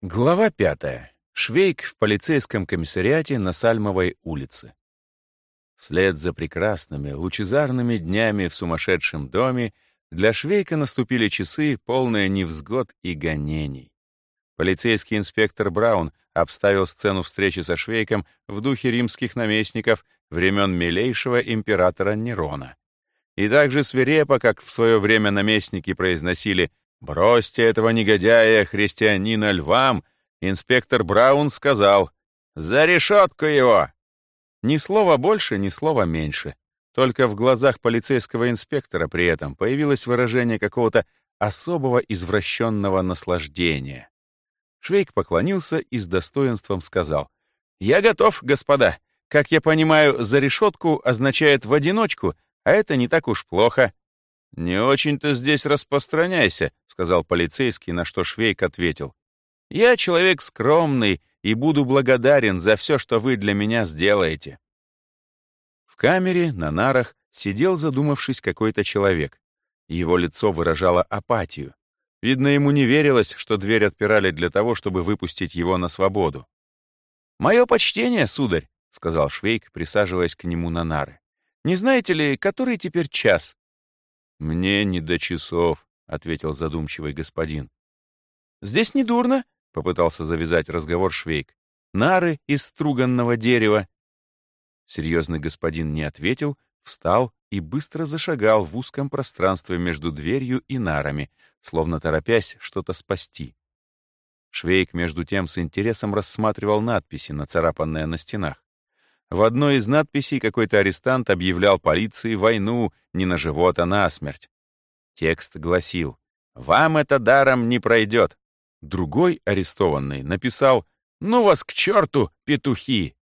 Глава пятая. Швейк в полицейском комиссариате на Сальмовой улице. Вслед за прекрасными, лучезарными днями в сумасшедшем доме для Швейка наступили часы, полные невзгод и гонений. Полицейский инспектор Браун обставил сцену встречи со Швейком в духе римских наместников времен милейшего императора Нерона. И также свирепо, как в свое время наместники произносили «Бросьте этого негодяя, христианина, львам!» Инспектор Браун сказал «За решетку его!» Ни слова больше, ни слова меньше. Только в глазах полицейского инспектора при этом появилось выражение какого-то особого извращенного наслаждения. Швейк поклонился и с достоинством сказал «Я готов, господа. Как я понимаю, за решетку означает в одиночку, а это не так уж плохо. «Не очень-то здесь распространяйся», — сказал полицейский, на что Швейк ответил. «Я человек скромный и буду благодарен за все, что вы для меня сделаете». В камере на нарах сидел, задумавшись, какой-то человек. Его лицо выражало апатию. Видно, ему не верилось, что дверь отпирали для того, чтобы выпустить его на свободу. «Мое почтение, сударь», — сказал Швейк, присаживаясь к нему на нары. «Не знаете ли, который теперь час?» «Мне не до часов», — ответил задумчивый господин. «Здесь не дурно», — попытался завязать разговор Швейк. «Нары из струганного дерева». Серьезный господин не ответил, встал и быстро зашагал в узком пространстве между дверью и нарами, словно торопясь что-то спасти. Швейк, между тем, с интересом рассматривал надписи, нацарапанные на стенах. В одной из надписей какой-то арестант объявлял полиции войну не на живот, а на смерть. Текст гласил «Вам это даром не пройдет». Другой арестованный написал «Ну вас к черту, петухи!».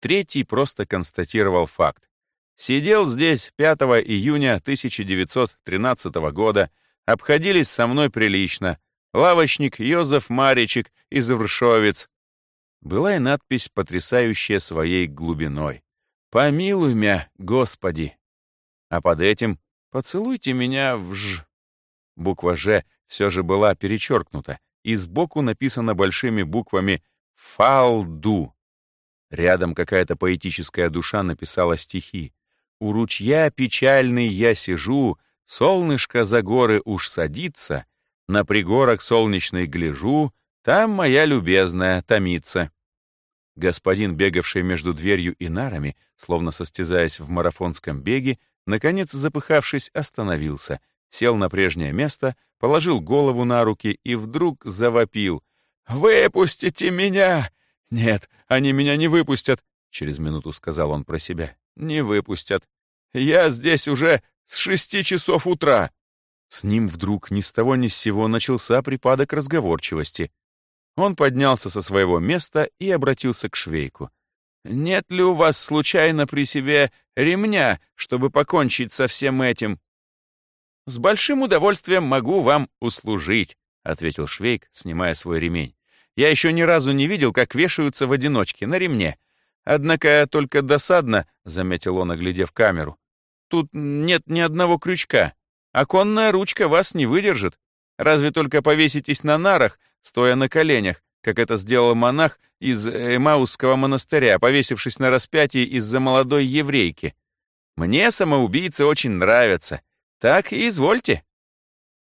Третий просто констатировал факт. Сидел здесь 5 июня 1913 года, обходились со мной прилично. Лавочник Йозеф Маричек из Вршовец, была и надпись, потрясающая своей глубиной. «Помилуй мя, Господи!» А под этим «Поцелуйте меня в ж». Буква «Ж» все же была перечеркнута, и сбоку написано большими буквами «Фалду». Рядом какая-то поэтическая душа написала стихи. «У ручья печальный я сижу, солнышко за горы уж садится, на пригорок солнечный гляжу, там моя любезная томится. Господин, бегавший между дверью и нарами, словно состязаясь в марафонском беге, наконец, запыхавшись, остановился, сел на прежнее место, положил голову на руки и вдруг завопил. «Выпустите меня!» «Нет, они меня не выпустят», — через минуту сказал он про себя. «Не выпустят. Я здесь уже с шести часов утра». С ним вдруг ни с того ни с сего начался припадок разговорчивости. Он поднялся со своего места и обратился к швейку. «Нет ли у вас случайно при себе ремня, чтобы покончить со всем этим?» «С большим удовольствием могу вам услужить», — ответил швейк, снимая свой ремень. «Я еще ни разу не видел, как вешаются в одиночке, на ремне. Однако только досадно», — заметил он, оглядев камеру. «Тут нет ни одного крючка. Оконная ручка вас не выдержит. Разве только повеситесь на нарах, стоя на коленях, как это сделал монах из Эмаусского монастыря, повесившись на распятии из-за молодой еврейки. Мне самоубийцы очень нравятся. Так и извольте.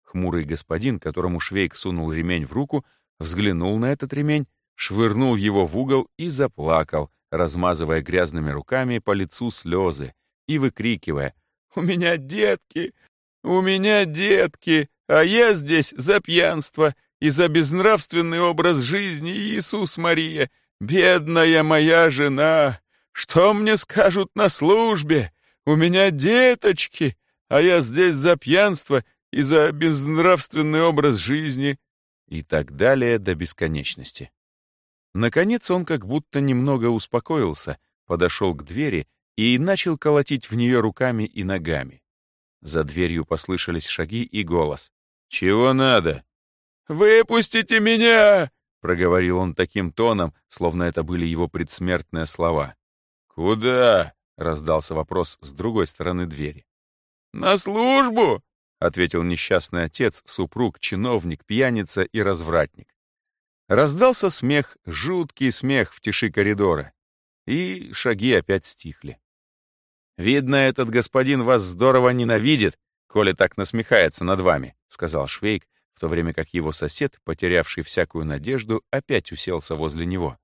Хмурый господин, которому Швейк сунул ремень в руку, взглянул на этот ремень, швырнул его в угол и заплакал, размазывая грязными руками по лицу слезы и выкрикивая «У меня детки! У меня детки! А я здесь за пьянство и за безнравственный образ жизни, Иисус Мария, бедная моя жена! Что мне скажут на службе? У меня деточки, а я здесь за пьянство и за безнравственный образ жизни!» И так далее до бесконечности. Наконец он как будто немного успокоился, подошел к двери и начал колотить в нее руками и ногами. За дверью послышались шаги и голос. «Чего надо?» «Выпустите меня!» — проговорил он таким тоном, словно это были его предсмертные слова. «Куда?» — раздался вопрос с другой стороны двери. «На службу!» — ответил несчастный отец, супруг, чиновник, пьяница и развратник. Раздался смех, жуткий смех в тиши коридора. И шаги опять стихли. «Видно, этот господин вас здорово ненавидит, коли так насмехается над вами», — сказал Швейк, в то время как его сосед, потерявший всякую надежду, опять уселся возле него.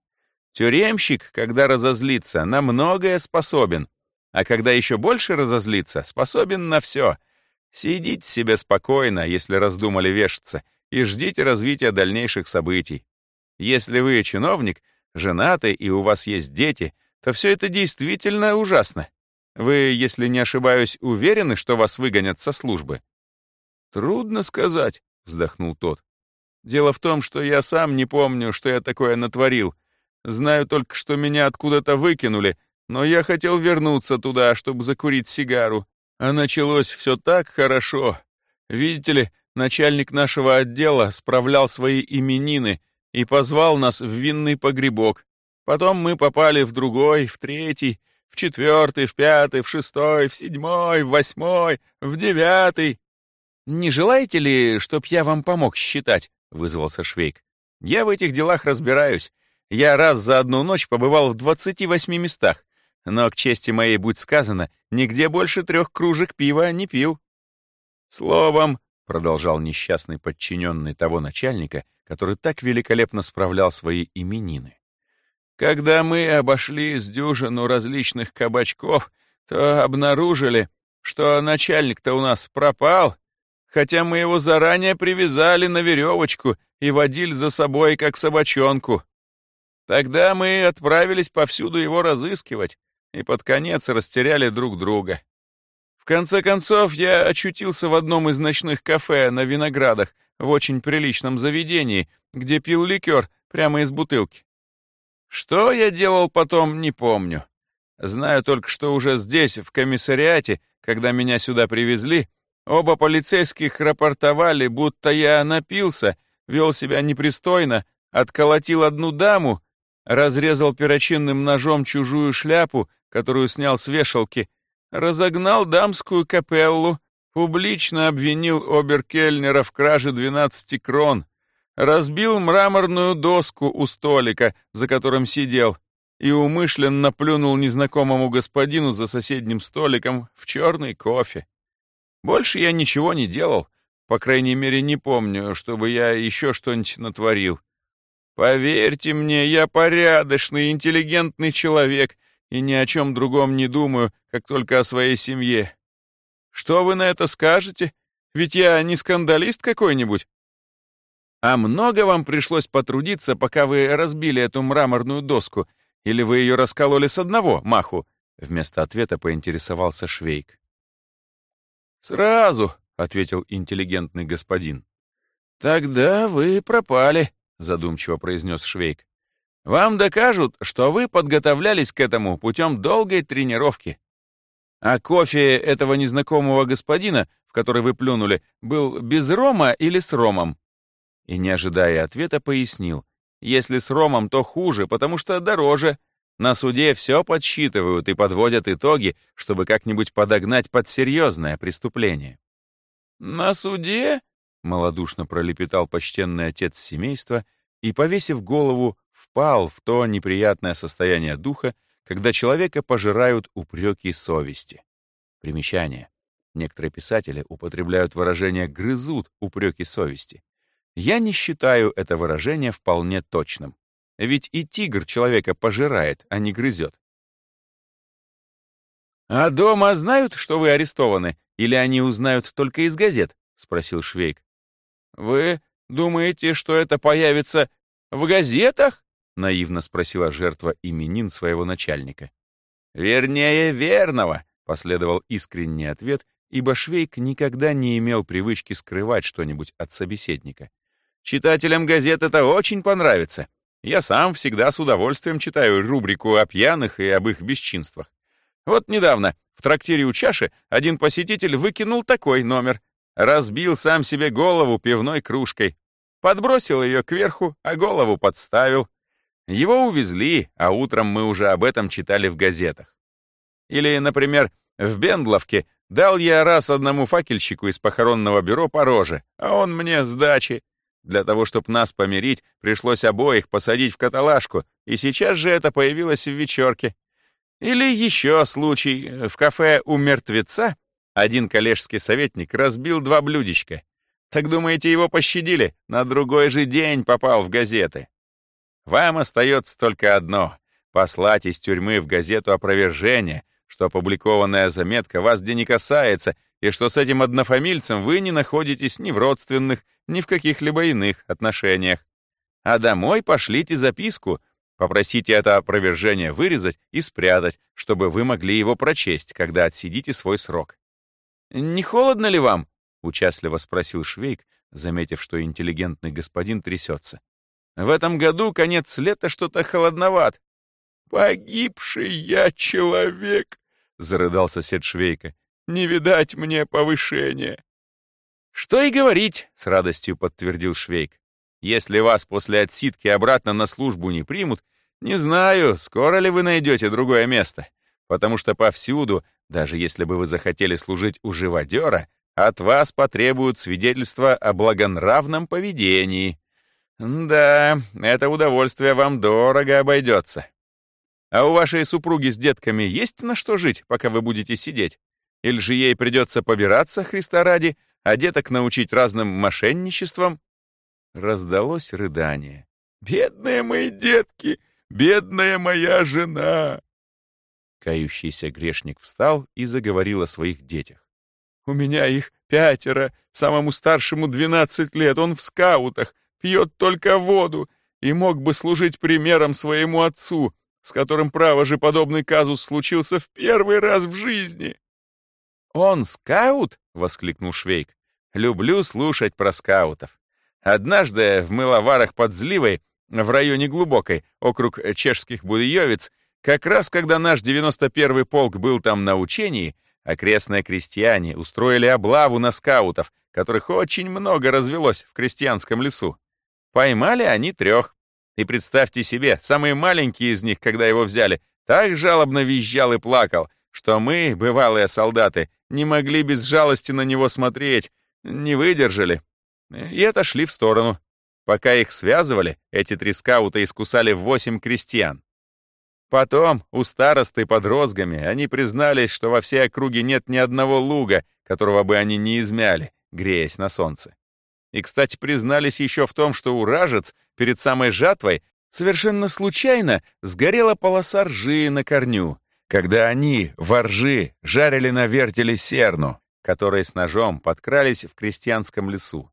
«Тюремщик, когда разозлится, на многое способен, а когда еще больше разозлится, способен на все. Сидите себе спокойно, если раздумали вешаться, и ждите развития дальнейших событий. Если вы чиновник, женатый и у вас есть дети, то все это действительно ужасно. Вы, если не ошибаюсь, уверены, что вас выгонят со службы? Трудно сказать, вздохнул тот. Дело в том, что я сам не помню, что я такое натворил. Знаю только, что меня откуда-то выкинули, но я хотел вернуться туда, чтобы закурить сигару. А началось все так хорошо. Видите ли, начальник нашего отдела справлял свои именины и позвал нас в винный погребок. Потом мы попали в другой, в третий, в четвертый, в пятый, в шестой, в седьмой, в восьмой, в девятый. «Не желаете ли, чтоб я вам помог считать?» — вызвался Швейк. «Я в этих делах разбираюсь. Я раз за одну ночь побывал в двадцати восьми местах, но, к чести моей будь сказано, нигде больше трех кружек пива не пил». «Словом», — продолжал несчастный подчиненный того начальника, который так великолепно справлял свои именины, когда мы обошли с дюжину различных кабачков, то обнаружили, что начальник-то у нас пропал, хотя мы его заранее привязали на веревочку и водили за собой, как собачонку. Тогда мы отправились повсюду его разыскивать и под конец растеряли друг друга. В конце концов, я очутился в одном из ночных кафе на Виноградах, в очень приличном заведении, где пил ликер прямо из бутылки. Что я делал потом, не помню. Знаю только, что уже здесь, в комиссариате, когда меня сюда привезли, оба полицейских рапортовали, будто я напился, вел себя непристойно, отколотил одну даму, разрезал перочинным ножом чужую шляпу, которую снял с вешалки, разогнал дамскую капеллу, публично обвинил оберкельнера в краже 12 крон, разбил мраморную доску у столика, за которым сидел, и умышленно плюнул незнакомому господину за соседним столиком в черный кофе. Больше я ничего не делал, по крайней мере, не помню, чтобы я еще что-нибудь натворил. Поверьте мне, я порядочный, интеллигентный человек и ни о чем другом не думаю, как только о своей семье. Что вы на это скажете? Ведь я не скандалист какой-нибудь. А много вам пришлось потрудиться, пока вы разбили эту мраморную доску, или вы ее раскололи с одного маху?» Вместо ответа поинтересовался Швейк. «Сразу», — ответил интеллигентный господин. «Тогда вы пропали», — задумчиво произнес Швейк. «Вам докажут, что вы подготовлялись к этому путем долгой тренировки. А кофе этого незнакомого господина, в который вы плюнули, был без рома или с ромом?» И, не ожидая ответа, пояснил. Если с ромом, то хуже, потому что дороже. На суде все подсчитывают и подводят итоги, чтобы как-нибудь подогнать под серьезное преступление. «На суде?» — малодушно пролепетал почтенный отец семейства и, повесив голову, впал в то неприятное состояние духа, когда человека пожирают упреки совести. Примечание. Некоторые писатели употребляют выражение «грызут упреки совести». Я не считаю это выражение вполне точным. Ведь и тигр человека пожирает, а не грызет. «А дома знают, что вы арестованы, или они узнают только из газет?» — спросил Швейк. «Вы думаете, что это появится в газетах?» — наивно спросила жертва именин своего начальника. «Вернее, верного», — последовал искренний ответ, ибо Швейк никогда не имел привычки скрывать что-нибудь от собеседника. Читателям газет это очень понравится. Я сам всегда с удовольствием читаю рубрику о пьяных и об их бесчинствах. Вот недавно в трактире у чаши один посетитель выкинул такой номер. Разбил сам себе голову пивной кружкой. Подбросил ее кверху, а голову подставил. Его увезли, а утром мы уже об этом читали в газетах. Или, например, в Бендловке дал я раз одному факельщику из похоронного бюро по роже, а он мне сдачи. Для того, чтобы нас помирить, пришлось обоих посадить в каталажку, и сейчас же это появилось в вечерке. Или еще случай. В кафе у мертвеца один коллежский советник разбил два блюдечка. Так думаете, его пощадили? На другой же день попал в газеты. Вам остается только одно — послать из тюрьмы в газету опровержение, что опубликованная заметка вас где не касается, и что с этим однофамильцем вы не находитесь ни в родственных, ни в каких-либо иных отношениях. А домой пошлите записку, попросите это опровержение вырезать и спрятать, чтобы вы могли его прочесть, когда отсидите свой срок. «Не холодно ли вам?» — участливо спросил Швейк, заметив, что интеллигентный господин трясется. «В этом году конец лета что-то холодноват». «Погибший я человек!» — зарыдал сосед Швейка. Не видать мне повышения». «Что и говорить», — с радостью подтвердил Швейк. «Если вас после отсидки обратно на службу не примут, не знаю, скоро ли вы найдете другое место, потому что повсюду, даже если бы вы захотели служить у живодера, от вас потребуют свидетельства о благонравном поведении. Да, это удовольствие вам дорого обойдется. А у вашей супруги с детками есть на что жить, пока вы будете сидеть? Или же ей придется побираться, Христа ради, а деток научить разным мошенничествам?» Раздалось рыдание. «Бедные мои детки! Бедная моя жена!» Кающийся грешник встал и заговорил о своих детях. «У меня их пятеро, самому старшему двенадцать лет, он в скаутах, пьет только воду и мог бы служить примером своему отцу, с которым, право же, подобный казус случился в первый раз в жизни. «Он скаут?» — воскликнул Швейк. «Люблю слушать про скаутов. Однажды в мыловарах под Зливой, в районе Глубокой, округ чешских Будыевец, как раз когда наш 91-й полк был там на учении, окрестные крестьяне устроили облаву на скаутов, которых очень много развелось в крестьянском лесу. Поймали они трех. И представьте себе, самый маленький из них, когда его взяли, так жалобно визжал и плакал, что мы, бывалые солдаты, не могли без жалости на него смотреть, не выдержали и отошли в сторону. Пока их связывали, эти три скаута искусали восемь крестьян. Потом, у старосты под розгами, они признались, что во всей округе нет ни одного луга, которого бы они не измяли, греясь на солнце. И, кстати, признались еще в том, что у перед самой жатвой совершенно случайно сгорела полоса ржи на корню, когда они, воржи, жарили на вертеле серну, которые с ножом подкрались в крестьянском лесу.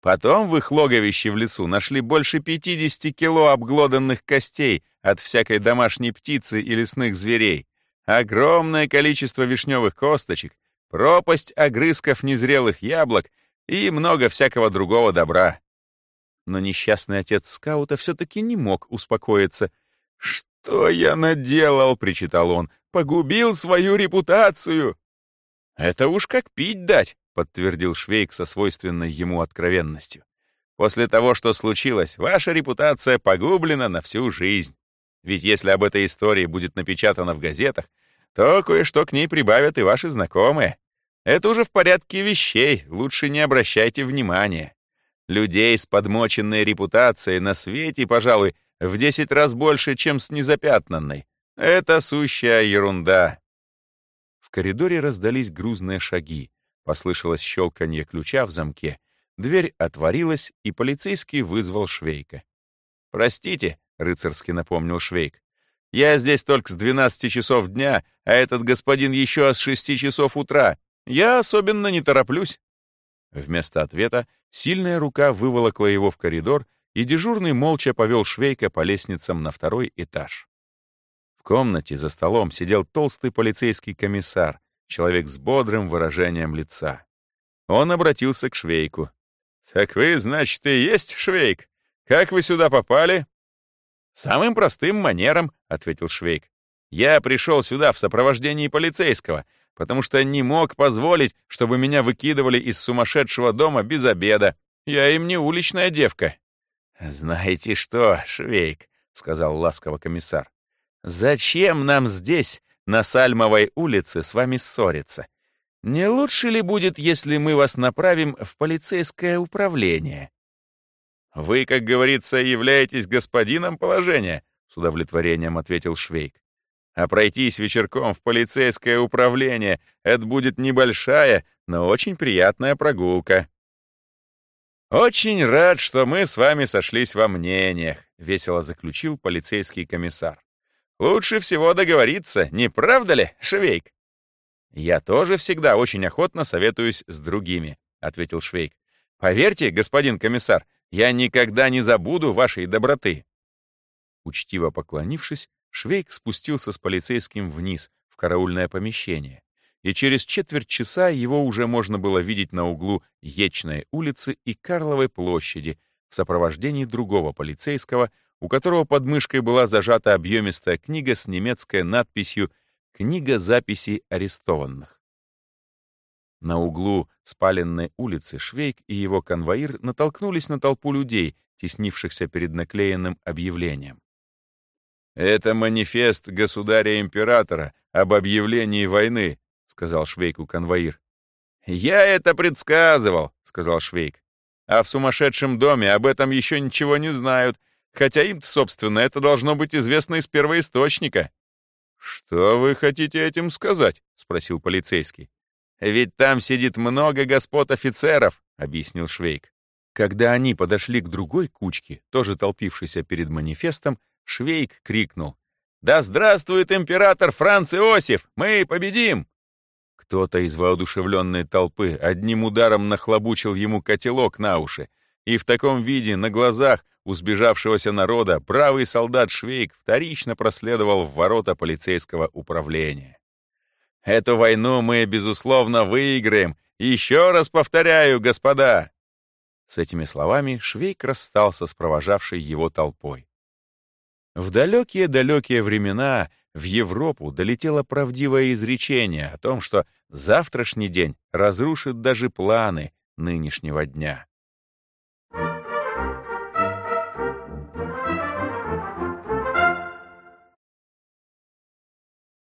Потом в их логовище в лесу нашли больше 50 кило обглоданных костей от всякой домашней птицы и лесных зверей, огромное количество вишневых косточек, пропасть огрызков незрелых яблок и много всякого другого добра. Но несчастный отец скаута все-таки не мог успокоиться. «Что я наделал?» — причитал он. «Погубил свою репутацию!» «Это уж как пить дать!» — подтвердил Швейк со свойственной ему откровенностью. «После того, что случилось, ваша репутация погублена на всю жизнь. Ведь если об этой истории будет напечатано в газетах, то кое-что к ней прибавят и ваши знакомые. Это уже в порядке вещей, лучше не обращайте внимания. Людей с подмоченной репутацией на свете, пожалуй, в десять раз больше, чем с незапятнанной. Это сущая ерунда. В коридоре раздались грузные шаги. Послышалось щелканье ключа в замке. Дверь отворилась, и полицейский вызвал Швейка. «Простите», — рыцарски напомнил Швейк, «я здесь только с 12 часов дня, а этот господин еще с 6 часов утра. Я особенно не тороплюсь». Вместо ответа сильная рука выволокла его в коридор, и дежурный молча повел Швейка по лестницам на второй этаж. В комнате за столом сидел толстый полицейский комиссар, человек с бодрым выражением лица. Он обратился к Швейку. «Так вы, значит, и есть Швейк? Как вы сюда попали?» «Самым простым манером», — ответил Швейк. «Я пришел сюда в сопровождении полицейского, потому что не мог позволить, чтобы меня выкидывали из сумасшедшего дома без обеда. Я им не уличная девка». «Знаете что, Швейк», — сказал ласково комиссар, «зачем нам здесь, на Сальмовой улице, с вами ссориться? Не лучше ли будет, если мы вас направим в полицейское управление?» Вы, как говорится, являетесь господином положения, с удовлетворением ответил Швейк. А пройтись вечерком в полицейское управление — это будет небольшая, но очень приятная прогулка. «Очень рад, что мы с вами сошлись во мнениях», — весело заключил полицейский комиссар. «Лучше всего договориться, не правда ли, Швейк?» «Я тоже всегда очень охотно советуюсь с другими», — ответил Швейк. «Поверьте, господин комиссар, я никогда не забуду вашей доброты». Учтиво поклонившись, Швейк спустился с полицейским вниз, в караульное помещение, и через четверть часа его уже можно было видеть на углу Ечной улицы и Карловой площади в сопровождении другого полицейского, у которого под мышкой была зажата объемистая книга с немецкой надписью «Книга записей арестованных». На углу спаленной улицы Швейк и его конвоир натолкнулись на толпу людей, теснившихся перед наклеенным объявлением. «Это манифест государя-императора об объявлении войны», — сказал Швейку конвоир. «Я это предсказывал», — сказал Швейк. «А в сумасшедшем доме об этом еще ничего не знают, хотя им собственно, это должно быть известно из первоисточника». «Что вы хотите этим сказать?» — спросил полицейский. «Ведь там сидит много господ офицеров», — объяснил Швейк. Когда они подошли к другой кучке, тоже толпившейся перед манифестом, Швейк крикнул. «Да здравствует император Франц Иосиф! Мы победим!» Кто-то из воодушевленной толпы одним ударом нахлобучил ему котелок на уши, и в таком виде, на глазах у сбежавшегося народа, правый солдат Швейк вторично проследовал в ворота полицейского управления. «Эту войну мы, безусловно, выиграем! Еще раз повторяю, господа!» С этими словами Швейк расстался с провожавшей его толпой. В далекие-далекие времена в Европу долетело правдивое изречение о том, что завтрашний день разрушит даже планы нынешнего дня.